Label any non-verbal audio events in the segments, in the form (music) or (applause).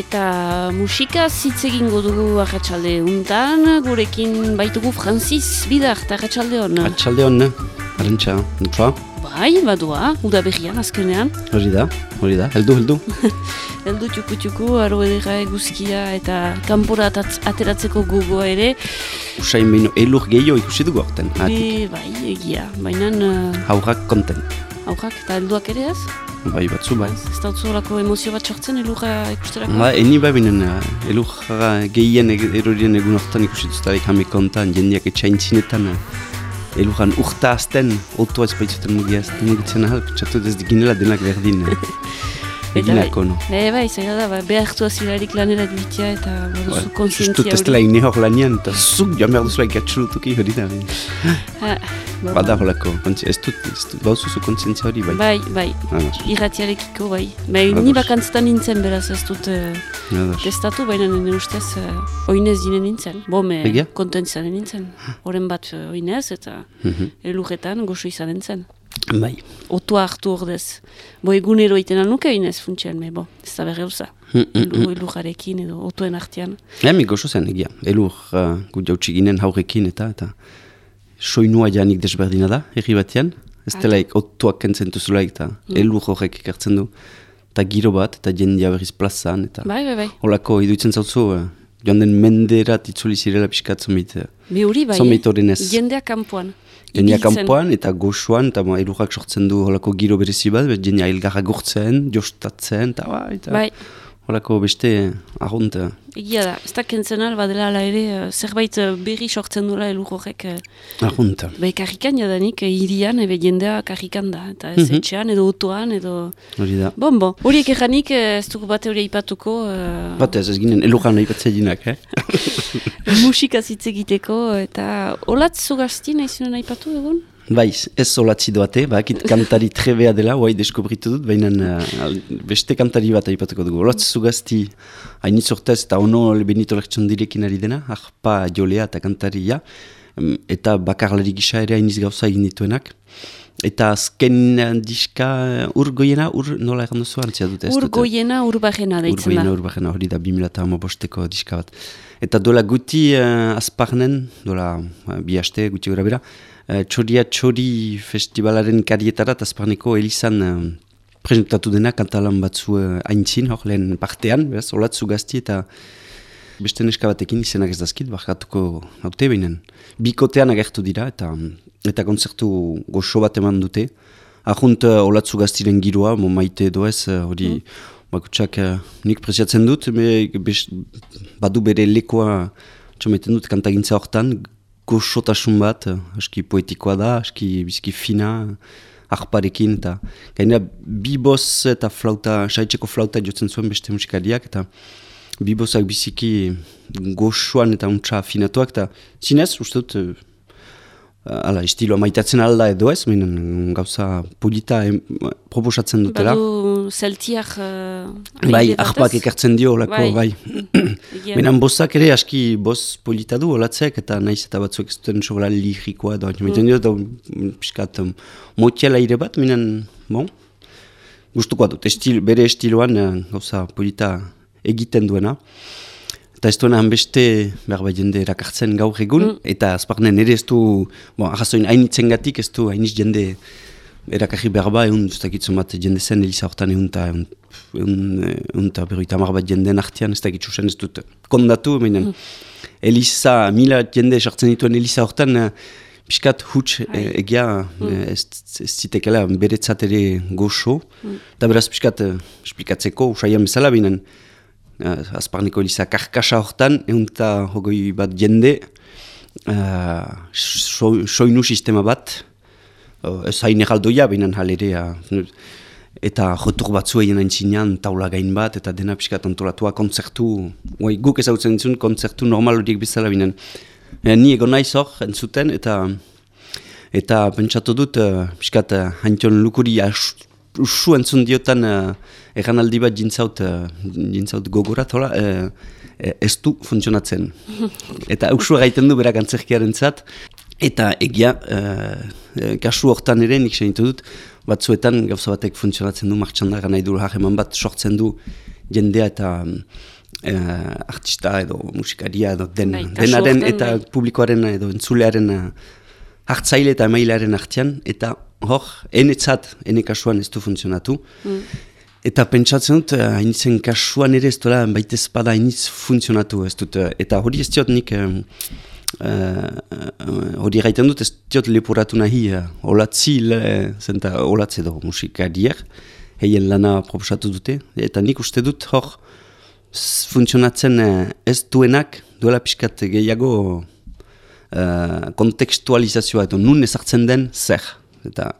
Eta musika zitz egingo dugu arratsalde untan, gurekin baitugu Francis Bidar, eta arratsalde hon. Arratsalde hon, arantxa, nutfa? Bai, badua, uda berrian azkenean. Hori da, hori da, heldu, heldu. (laughs) heldu txuku txuku, aro edera eguzkia eta kanpora ateratzeko gugoa ere. Usain behin elur gehiago ikusi dugu orten. Be, bai, egia, baina... Uh, Haurrak konten. Haurrak eta helduak ere ez? Bai, batzu, bai. Ez da utzulako emozio bat sortzen elurra ikusterako? Ba, eni bai binen, uh, elurra gehien erorien egun orten ikusi duztarik hame kontan, jendeak etxaintzinetan, uh, elurran urta azten, otoa ez baitzuten mugiazten, mugitzen ahal, pentsatu ez diginela denak berdin. (laughs) Eginako, no? E, bai, zaila da, ba, behartu azilarik lanera dibitia eta baduzu ba, konsientzia hori. Justu testela ine hor lanian, eta zuk joan behar duzula ikatxulutuki hori da. Ba, Bada holako, ez dut, ez dut, bauzu zu konsientzia hori, bai? Bai, bai, irratiarekiko, bai. Bai, ni bakantzetan nintzen beraz ez dut uh, testatu, baina nire ustez uh, oinez dinen nintzen. Bo, me kontentzia nintzen. Horen bat uh, oinez eta mm -hmm. elurretan goxo izan nintzen. Bai. Otoa hartu ordez. Bo egunero iten anuke inez funtsian, me bo, ez da berre uza. Mm, mm, mm. Elur jarekin edo otoen artean. Ja, mi gozo zen egia. Elur uh, gut jautsi ginen haurekin eta eta soinua janik desberdina da, erri batean. Ez dela ah. otoak kentzen duzulaik eta mm. elur horrek ikartzen du. Eta giro bat, eta jendia berriz plazan. Eta bai, bai, bai. Olako iduitzen zautzu, uh, joan den menderat itzuli zirela piskat zomit. Uh, Bi hori bai, eh? jendeak kampuan. Jenia kanpoan eta goxuan, eta ma, elurrak sortzen du holako giro berezi bat, jenia ilgarra gurtzen, jostatzen, eta bai, eta bai. Holako beste ahunt. Egia da, ez da kentzen alba dela ala ere, uh, zerbait uh, berri sortzen dula elur horrek. Uh, ahunt. Be karrikan jadanik, irian, ebe jendea karrikan da, eta ez mm -hmm. etxean, edo otoan, edo... Hori da. Bon, bon. Horiek erranik, ez dugu bat hori ipatuko... Uh... Bat ez, ez ginen elurran ipatzea dinak, eh? (laughs) musika egiteko eta olatz zugazti nahi zuen aipatu egun? Bai, ez olatzi doate, bakit kantari trebea dela, oai deskubritu dut, baina uh, beste kantari bat aipatuko dugu. Olatz zugazti hainitz urtez eta ono benito direkin ari dena, ahpa jolea eta kantaria, eta bakarlari gisa ere hainitz gauza egin dituenak. Eta azken diska urgoiena, ur, nola egan duzu antzia dute? Urgoiena, urbajena deitzen da. Urgoiena, urbajena, hori da, 2008 diska bat. Eta dola guti uh, azparnen, dola uh, bi haste, guti gura bera, uh, txoria txori festivalaren karietara, eta azparneko elizan uh, presentatu dena, kantalan batzu uh, haintzin, hor lehen partean, beraz, olatzu gazti eta beste neska batekin izenak ez dazkit, barkatuko haute behinen. Bikotean agertu dira, eta eta konzertu goxo bat eman dute. Ahunt uh, olatzu gaztiren giroa, mo maite doez, hori... Mm. Bakutsak uh, nik presiatzen dut, me, badu bere lekoa txometen dut kantagintza hortan, goxotasun bat, aski poetikoa da, aski bizki fina, arparekin, eta gaina bibos eta flauta, saitzeko flauta jotzen zuen beste musikariak, eta bibosak biziki goxoan eta untsa finatuak, eta zinez, uste dut, Hala, estiloa maitatzen alda edo ez, minen gauza polita proposatzen dutela. Badu zeltiak... Uh, bai, ahpak ekartzen dio, lako, bai. bai. (laughs) bostak ere aski bos polita du, olatzek, eta naiz eta batzuk ez duten sobra lirikoa. Mm. Maiten dio, eta piskat, um, motiela ire bat, minen, bon, gustuko dut, estil, bere estiloan uh, gauza polita egiten duena. Eta ez duena hanbeste, behar bai jende erakartzen gaur egun, mm. eta azparnen ere ez du, bon, ahazoin hainitzen gatik, ez du hainiz jende erakarri behar bai, egun duztakitzen bat jende zen, Elisa hortan egun eta egun eta berroita mar bat jende nartian, ez dakitzu zen ez dut kondatu, meinen mm. Elisa, mila jende esartzen dituen Elisa hortan, Piskat huts e, egia mm. ez, ez zitekela beretzat ere goxo. Mm. Eta beraz piskat esplikatzeko usaian bezala binen azparniko eliza karkasa hortan, egun eta hogoi bat jende, uh, soinu sistema bat, uh, ez hain egaldoia, binan halere, eta jotur batzu egin aintzinean, taula gain bat, eta dena pixka antolatua kontzertu, oi, guk ezagutzen dintzun, kontzertu normal horiek bizala binen. E, ni egon nahi zor, entzuten, eta eta pentsatu dut, uh, pixkat, uh, haintion lukuri usu entzun diotan uh, egan aldi bat jintzaut, uh, jintzaut gogorat, hola, uh, ez du funtzionatzen. (laughs) Eta usu gaiten du berak antzerkiaren zat, eta egia, uh, kasu hortan ere, nik dut, batzuetan gauza batek funtzionatzen du, martxan nahi du, hageman bat sortzen du, jendea eta uh, artista edo musikaria edo den, bai, denaren eta bai. publikoaren edo entzulearen uh, hartzaile eta emailearen artian, eta hor, enetzat, ene kasuan ez du funtzionatu. Mm. Eta pentsatzen dut, eh, hainitzen kasuan ere ez duela, baita espada hainitz funtzionatu ez dut. Eta hori ez diot nik, hori uh, uh, dut ez diot lepuratu nahi, uh, olatzi, le, zenta olatzi edo musikariak, heien lana proposatu dute. Eta nik uste dut hor, funtzionatzen ez duenak, duela pixkat gehiago uh, kontekstualizazioa, eta nun ezartzen den zer. Eta,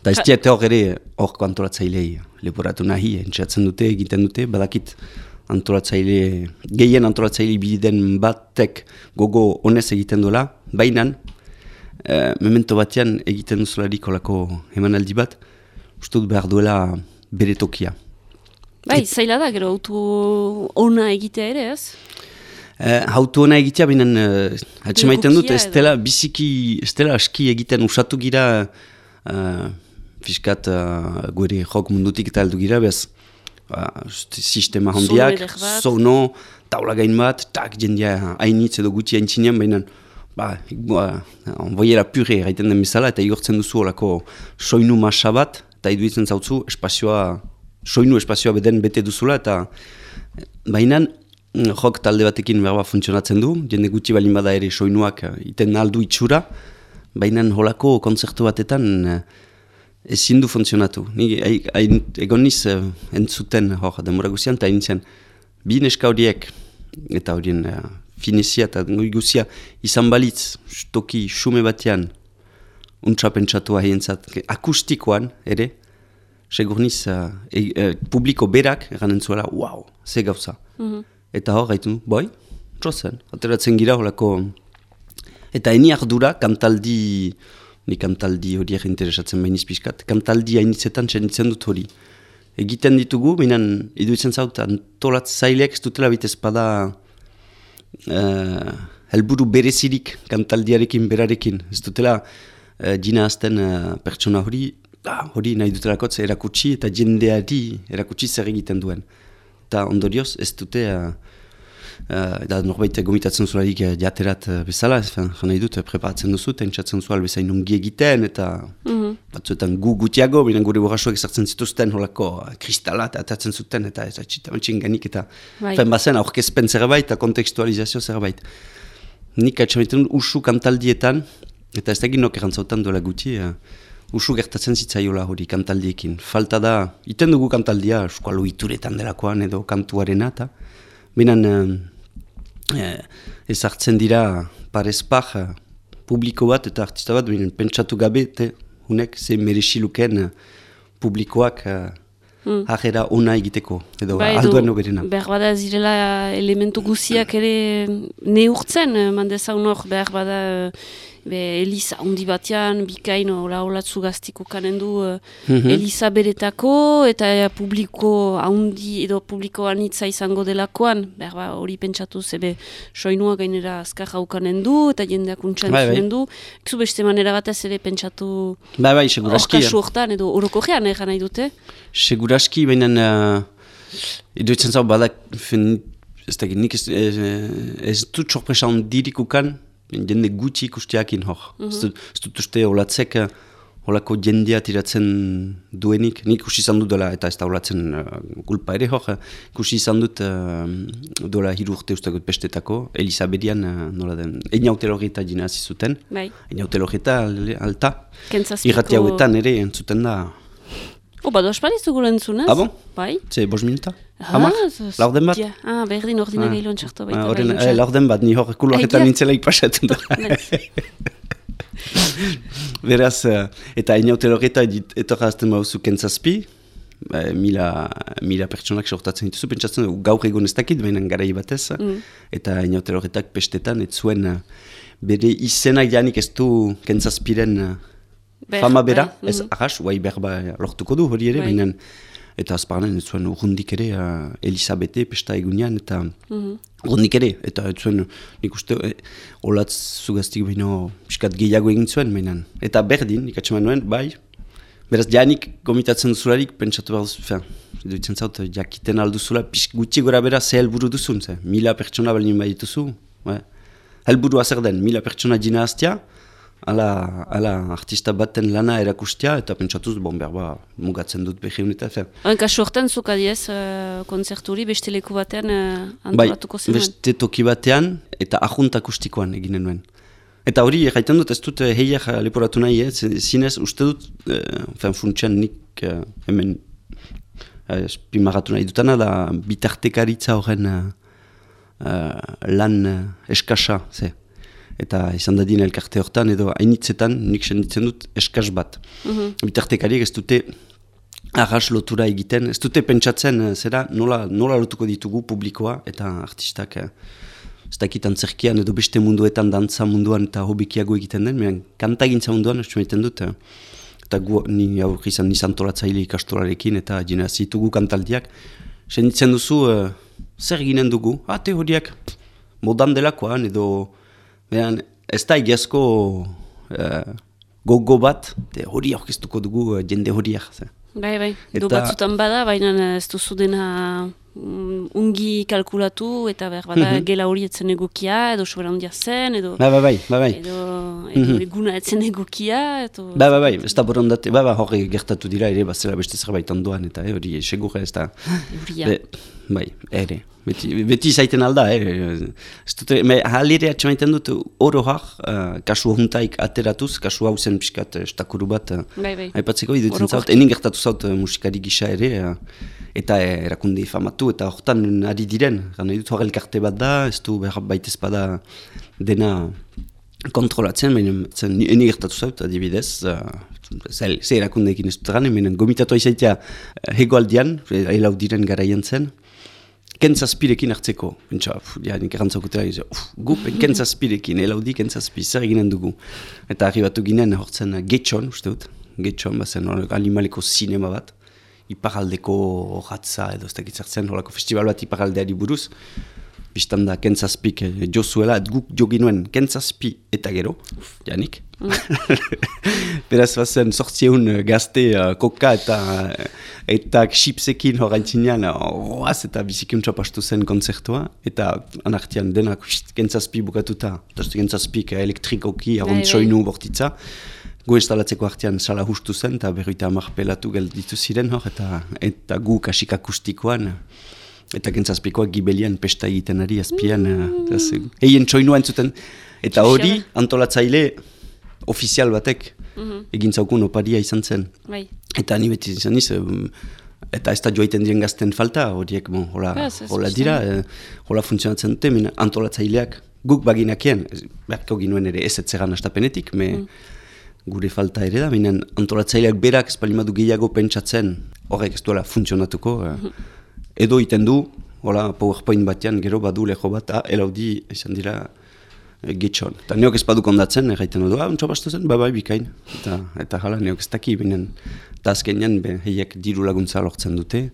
eta ez diete hor ere hor antolatzailei leporatu nahi, entzatzen dute, egiten dute, badakit antolatzaile, gehien antolatzaile biden batek gogo honez egiten dola, baina e, memento batean egiten duzularik olako emanaldi bat, uste dut behar duela bere tokia. Bai, zaila da, gero, autu ona egitea ere, ez? Uh, hautu hona egitea, binen, uh, atxemaiten dut, ez dela, biziki, ez dela aski egiten usatu gira uh, fiskat uh, gure jok mundutik eta aldu gira, bez uh, sistema handiak, sono, taula gain bat, tak jendia hainitz edo gutxi haintzinean, baina ba, onboiera pure gaiten den bezala, eta igortzen duzu olako soinu masa bat, eta iduitzen zautzu espazioa, soinu espazioa beden bete duzula, eta baina jok talde batekin berba funtzionatzen du, jende gutxi balin bada ere soinuak iten aldu itxura, baina holako konzertu batetan uh, ezin du funtzionatu. Ni egon niz uh, entzuten hor demora guzian, eta nintzen bi neska horiek eta horien uh, finizia eta guzia izan balitz toki xume batean untsa pentsatu ahientzat akustikoan ere segur niz uh, e, publiko berak eganen zuela, wow, ze gauza. Mm Eta hor gaitu, boi, trozen, ateratzen gira horako Eta eni ardura, kantaldi, ni kantaldi hori egin interesatzen behin izpiskat, kantaldi hainitzetan txenitzen dut hori. Egiten ditugu, minan, iduitzen zaut, antolat zailek ez dutela bitez bada uh, helburu berezirik kantaldiarekin berarekin. Ez dutela uh, jina azten uh, pertsona hori, ah, hori nahi dutelakotz erakutsi eta jendeari erakutsi zer egiten duen. Eta ondorioz ez dute... Uh, da norbait gomitatzen zularik uh, jaterat uh, bezala, jena idut, preparatzen duzu, tentsatzen zual bezain ungi egiten, eta mm -hmm. batzuetan gu gutiago, binen gure borrasuak ezartzen zituzten, holako kristalat atatzen zuten, eta ez atxita matxin ganik, eta right. fen bazen aurkezpen zerbait, eta kontekstualizazio zerbait. Nik atxamaiten usu kantaldietan, eta ez da ginok erantzautan duela guti, uh, usu gertatzen zitzaiola hori kantaldiekin. Falta da, iten dugu kantaldia, eskualu ituretan delakoan edo kantuarena, eta Binen, eh, ezartzen dira parezpar eh, publiko bat eta artista bat, binen, pentsatu gabe, te, hunek, ze merexiluken eh, publikoak eh, mm. ahera ona egiteko, edo ba, alduan oberena. Behar bada zirela elementu guziak ere neurtzen, eh, mandeza unor, behar bada be, Elisa handi batean, bikain hola holatzu gaztiko kanen du uh, Elisa beretako, eta uh, publiko handi edo publiko anitza izango delakoan, behar ba, hori pentsatu zebe soinua gainera azkar haukanen du, eta jendeak untsan bai, bai. du, ekzu beste manera batez ere pentsatu bai, bai, seguraski, orkasu hortan, edo oroko gean egan nahi dute? Seguraski, baina uh, iduetzen zau badak, fin, ez da, nik ez, ez, ez dut sorpresa ondirik ukan, jende gutxi ikustiakin hor. Mm -hmm. Ez dut uste holatzek holako jendea tiratzen duenik, nik ikusi izan dut dela, eta ez da holatzen uh, gulpa ere hor, ikusi izan dut uh, dola hiru urte ustakot pestetako, Elisabedian uh, nola den, egin autelogeta jina zuten, bai. egin autelogeta alta, irrati hauetan ere entzuten da. O, bado espaliz dugu lehentzunez? Ah, bon? Bai. Ze, bos minuta? Hamar? Laurden bat? Ah, berdin ordina gehi lon txartu baita. Ah, laurden bat, ni hor kuloaketan nintzela ipasatu da. (laughs) (laughs) Beraz, uh, eta inaute loreta etorra azten bauzu kentzazpi, uh, mila, mila pertsonak sortatzen dituzu, pentsatzen gaur egon ez dakit, baina gara batez, mm. eta loretak pestetan, ez zuen uh, bere izenak janik ez du kentzazpiren fama bera, bai. ez mm. ahas, guai berba lortuko du hori ere, bai. baina eta azparnen ez zuen urrundik ere uh, Elisabete pesta egunean eta mm urrundik ere eta ez zuen nik uste e, olatz zugaztik baino piskat gehiago egin zuen mainan. eta berdin nik atxeman nuen bai Beraz, janik gomitatzen duzularik, pentsatu behar duzu, fean, duitzen zaut, jakiten alduzula, gutxi gora bera ze helburu duzun, ze, mila pertsona balin bai dituzu, helburu zer den, mila pertsona dina hastia, ala, ala artista baten lana erakustia, eta pentsatuz, bon, berba, mugatzen dut behi honetan. Hain, kasu horretan, zuk adiez, uh, konzerturi, beste leku batean uh, antolatuko bai, beste toki batean, eta ahuntak akustikoan eginen nuen. Eta hori, jaiten dut, ez dut eh, heiak leporatu nahi, eh? zinez, uste dut, eh, funtsian nik eh, hemen eh, espimagatu nahi dutana, da bitartekaritza horren eh, eh, lan eh, eskasa, ze. Eta izan da dien elkarte horretan, edo hainitzetan nik senditzen dut eskas bat. Mm -hmm. ez dute arras lotura egiten, ez dute pentsatzen, zera, nola, nola lotuko ditugu publikoa eta artistak ez dakit antzerkian edo beste munduetan dantza munduan eta hobikiago egiten den, mehan kantagintza munduan ez egiten dut. Eh. Eta gu, ni aur izan nizan tolatzaile ikastolarekin eta jena zitugu kantaldiak. Senditzen duzu, uh, zer ginen dugu? Ah, teoriak modan delakoan edo mehan, ez da egiazko uh, gogo bat, te hori aurkeztuko dugu uh, jende horiak. Bai, bai, du batzutan bada, baina ez duzu dena Mm, ungi kalkulatu eta behar bada mm -hmm. gela hori etzen egokia edo sobera handia zen edo ba, ba, bai, ba, bai. edo, edo mm -hmm. eguna etzen egokia eto, ba, ba, bai, ez da borondate, ba, ba, hori gertatu dira ere bazela beste zerbait ondoan eta eh, hori segure ez da Be, bai, ere beti, beti zaiten alda eh. ez dute, me halire atxamaiten dut oro har, uh, kasu hontaik ateratuz, kasu hau zen piskat estakuru bat uh, bai, bai. aipatzeko idutzen zaut, enin gertatu zaut uh, musikari gisa ere uh, eta erakunde famatu eta hortan ari diren. Gana dut hor elkarte bat da, ez du behar baitez bada dena kontrolatzen, baina zen eni gertatu zaut, adibidez, uh, ze erakundeekin ez dut gane, baina gomitatu aizaitea uh, hegoaldian, helau diren garaian zen, kentzazpirekin hartzeko. Bentsa, ja, nik erantzakutera, gu, kentzazpirekin, (laughs) helaudi kentzazpi, zer eginen dugu. Eta arribatu ginen, hortzen getxon, uste dut, getxon, bazen, animaleko sinema bat, iparaldeko horatza edo ez dakitzartzen holako festival bat iparaldeari buruz. Bistan da, kentzazpik eh, jo zuela, guk jo ginuen kentzazpi eta gero, janik. Mm. (laughs) Beraz bazen sortzieun eh, gazte uh, koka eta eta xipsekin horreintzinean oaz eta bizikiuntza pastu zen konzertua eta anartian denak kentzazpi bukatuta, kentzazpik elektrikoki, bai, aront soinu bai. bortitza gu instalatzeko artean sala hustu zen, eta berroita amar pelatu gelditu ziren hor, eta, eta gu kasik akustikoan, eta gentzazpikoak gibelian pesta egiten ari azpian, mm. eien txoinua entzuten, eta hori antolatzaile ofizial batek mm -hmm. egin zaukun oparia izan zen. Bai. Eta ni beti izan niz, eta ez da joaiten diren gazten falta, horiek bon, hola, hola dira, eh, hola funtzionatzen dute, antolatzaileak guk baginakien, beharko ginuen ere ez etzegan astapenetik, me, mm gure falta ere da, binen antolatzaileak berak espalimadu gehiago pentsatzen horrek ez duela funtzionatuko. Eh. Edo iten du, hola, powerpoint batean gero badu leho bat, ah, elaudi izan dira getxon. Eta neok ez badu kondatzen, erraiten du, ah, untsa zen, bai, bai, bikain. Eta, eta jala, neok ez daki, binen, eta azkenean, be, heiek diru laguntza lortzen dute.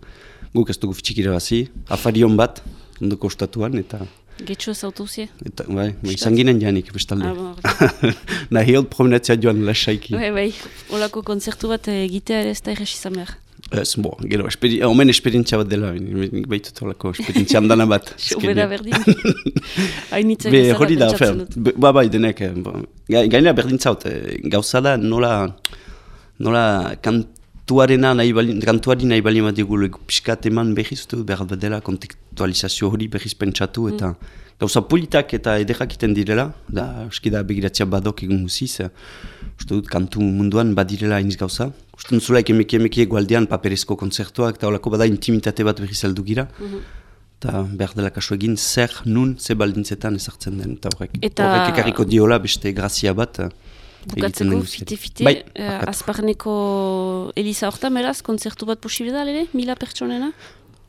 Guk ez dugu fitxikira bazi, afarion bat, ondo kostatuan, eta Getxo ez autozie? Eta, bai, bai, izan ginen janik, bestalde. Ah, (laughs) Nahi hot promenatzea joan lasaiki. Bai, bai, olako konzertu bat egitea ere ez da izan behar. Ez, bo, gero, esperi, omen esperientzia bat dela, nik behitut olako esperientzia handana bat. (laughs) Ubera berdin. (laughs) Hainitzen Be, hori da, fer, ba, bai, denek, eh, gainera berdin zaut, eh, gauza da nola, nola kantuarena nahi bali, kantuari nahi bali bat dugu piskat eman behiz, behar bat dela, kontekstualizazio hori behiz pentsatu, eta mm. Gauza politak eta ederrak iten direla, da, eski da begiratzea badok egun guziz, uste dut kantu munduan badirela iniz gauza. Uste dut zulaik emeki emeki egualdean paperezko konzertuak, eta holako bada intimitate bat behiz aldu gira. Mm Eta behar dela kasu egin, zer, nun, ze baldintzetan ezartzen den. Eta horrek, horrek ekarriko diola beste grazia bat. Bukatzeko, fite-fite, bai, uh, azparneko Elisa horretan, beraz, konzertu bat posibile da, lere? Mila pertsonena?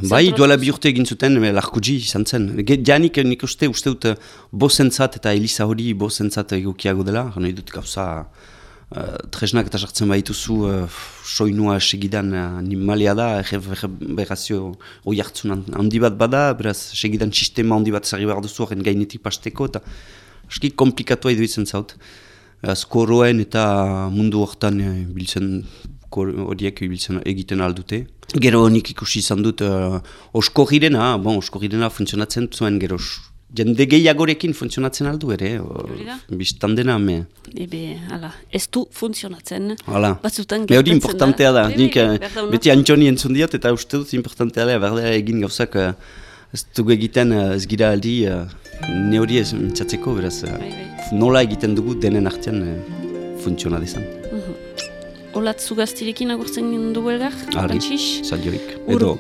Bai, duela bi urte egin zuten, larkudzi izan zen. Janik nik uste, uste dut, bozentzat eta Elisa hori bozentzat egokiago dela, gana dut gauza uh, tresnak eta sartzen behituzu uh, soinua segidan uh, animalia da, erreberazio hori hartzun handi bat bada, beraz, segidan sistema handi bat zarri behar duzu horren gainetik pasteko, eta aski komplikatua iduitzen zaut. Azkoroen eta mundu hortan e, biltzen horiek ibiltzen egiten aldute. Gero nik ikusi izan dut uh, osko girena, bon, osko girena funtzionatzen zuen gero jende gehiagorekin funtzionatzen aldu ere, biztan dena me. Ebe, ala, ez du funtzionatzen. Hala, hori importantea da. Nik, eh, beti antxoni entzun diat eta uste dut importantea da, berdea egin gauzak uh, ez dugu egiten uh, ez gira aldi uh, ne hori ez mitzatzeko, beraz, uh, nola egiten dugu denen artean uh, funtziona dezan. Olatz zugaztirekin agurtzen dugu elgar? Arri, zadioik. Edo,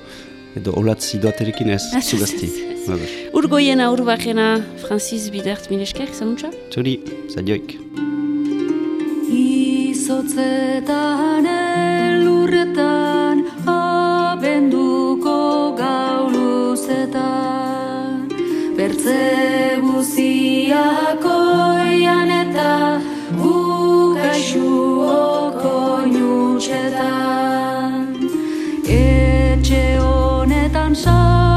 edo olatz idoaterekin ez zugazti. Urgoiena, urbakena, Francis Bidert, minesker, zanuntza? Zuri, zadioik. Izotzetan elurretan abenduko gauluzetan Bertze guziako eta hutsetan etxe honetan sa